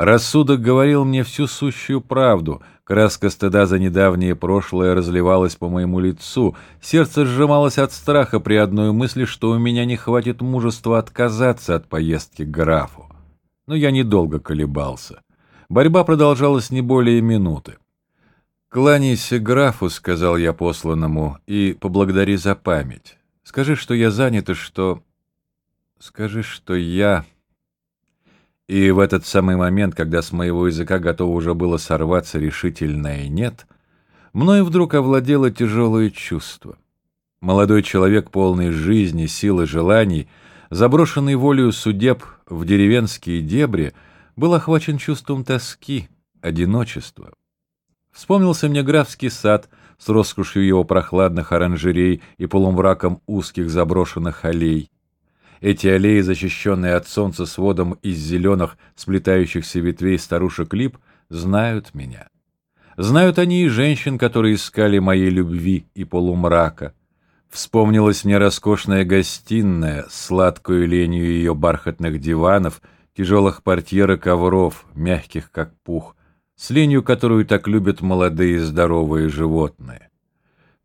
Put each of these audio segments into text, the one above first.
Рассудок говорил мне всю сущую правду, краска стыда за недавнее прошлое разливалась по моему лицу, сердце сжималось от страха при одной мысли, что у меня не хватит мужества отказаться от поездки к графу. Но я недолго колебался. Борьба продолжалась не более минуты. «Кланяйся графу», — сказал я посланному, — «и поблагодари за память. Скажи, что я занят и что...» «Скажи, что я...» И в этот самый момент, когда с моего языка готово уже было сорваться решительное «нет», мною вдруг овладело тяжелое чувство. Молодой человек, полный жизни, сил и желаний, заброшенный волею судеб в деревенские дебри, был охвачен чувством тоски, одиночества. Вспомнился мне графский сад с роскошью его прохладных оранжерей и полумраком узких заброшенных аллей. Эти аллеи, защищенные от солнца сводом из зеленых сплетающихся ветвей старушек лип, знают меня. Знают они и женщин, которые искали моей любви и полумрака. Вспомнилась мне роскошная гостиная, сладкую ленью ее бархатных диванов, тяжелых портьер и ковров, мягких как пух, с ленью, которую так любят молодые здоровые животные.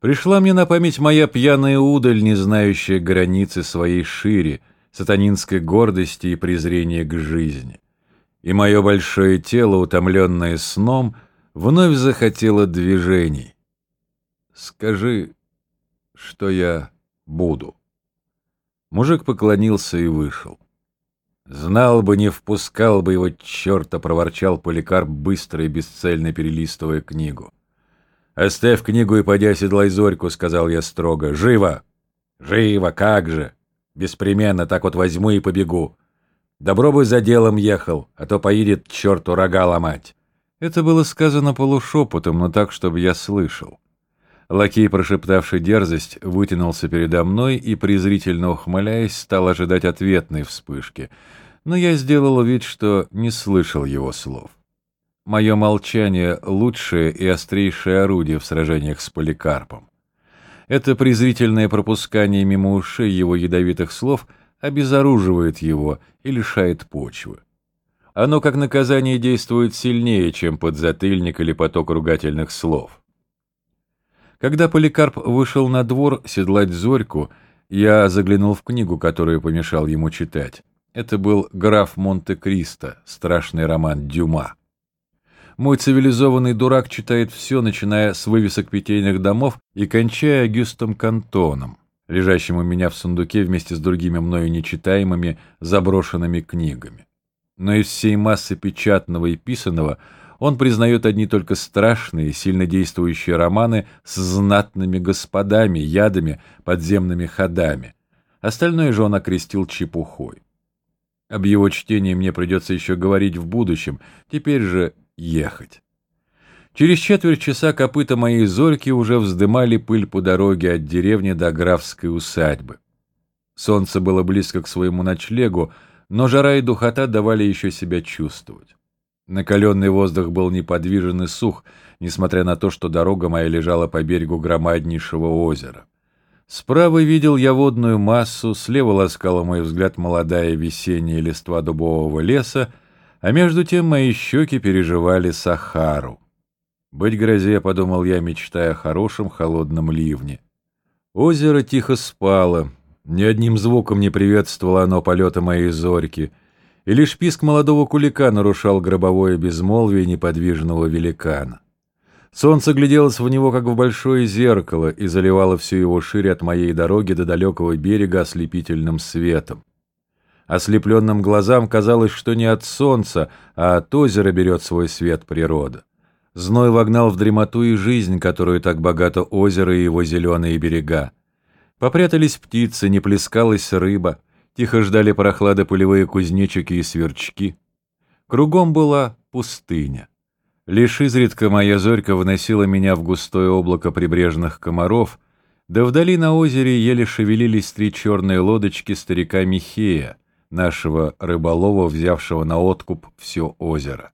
Пришла мне на память моя пьяная удаль, не знающая границы своей шире, сатанинской гордости и презрения к жизни. И мое большое тело, утомленное сном, вновь захотело движений. Скажи, что я буду. Мужик поклонился и вышел. Знал бы, не впускал бы его черта, проворчал Поликарп, быстро и бесцельно перелистывая книгу. «Оставь книгу и пойди оседлай Зорьку», — сказал я строго. «Живо!» «Живо, как же!» «Беспременно так вот возьму и побегу. Добро бы за делом ехал, а то поедет черту рога ломать». Это было сказано полушепотом, но так, чтобы я слышал. Лакей, прошептавший дерзость, вытянулся передо мной и, презрительно ухмыляясь, стал ожидать ответной вспышки. Но я сделал вид, что не слышал его слов. Мое молчание — лучшее и острейшее орудие в сражениях с Поликарпом. Это презрительное пропускание мимо ушей его ядовитых слов обезоруживает его и лишает почвы. Оно как наказание действует сильнее, чем подзатыльник или поток ругательных слов. Когда Поликарп вышел на двор седлать Зорьку, я заглянул в книгу, которую помешал ему читать. Это был «Граф Монте-Кристо», страшный роман Дюма. Мой цивилизованный дурак читает все, начиная с вывесок питейных домов и кончая Агюстом Кантоном, лежащим у меня в сундуке вместе с другими мною нечитаемыми заброшенными книгами. Но из всей массы печатного и писанного он признает одни только страшные, сильно действующие романы с знатными господами, ядами, подземными ходами. Остальное же он окрестил чепухой. Об его чтении мне придется еще говорить в будущем, теперь же ехать. Через четверть часа копыта моей зорьки уже вздымали пыль по дороге от деревни до графской усадьбы. Солнце было близко к своему ночлегу, но жара и духота давали еще себя чувствовать. Накаленный воздух был неподвижен и сух, несмотря на то, что дорога моя лежала по берегу громаднейшего озера. Справа видел я водную массу, слева ласкала мой взгляд молодая весенняя листва дубового леса, а между тем мои щеки переживали Сахару. Быть грозе, подумал я, мечтая о хорошем холодном ливне. Озеро тихо спало, ни одним звуком не приветствовало оно полета моей зорьки, и лишь писк молодого кулика нарушал гробовое безмолвие неподвижного великана. Солнце гляделось в него, как в большое зеркало, и заливало всю его шире от моей дороги до далекого берега ослепительным светом. Ослепленным глазам казалось, что не от солнца, а от озера берет свой свет природа. Зной вогнал в дремоту и жизнь, которую так богато озеро и его зеленые берега. Попрятались птицы, не плескалась рыба, тихо ждали прохлады полевые кузнечики и сверчки. Кругом была пустыня. Лишь изредка моя зорька выносила меня в густое облако прибрежных комаров, да вдали на озере еле шевелились три черные лодочки старика Михея — нашего рыболова, взявшего на откуп все озеро.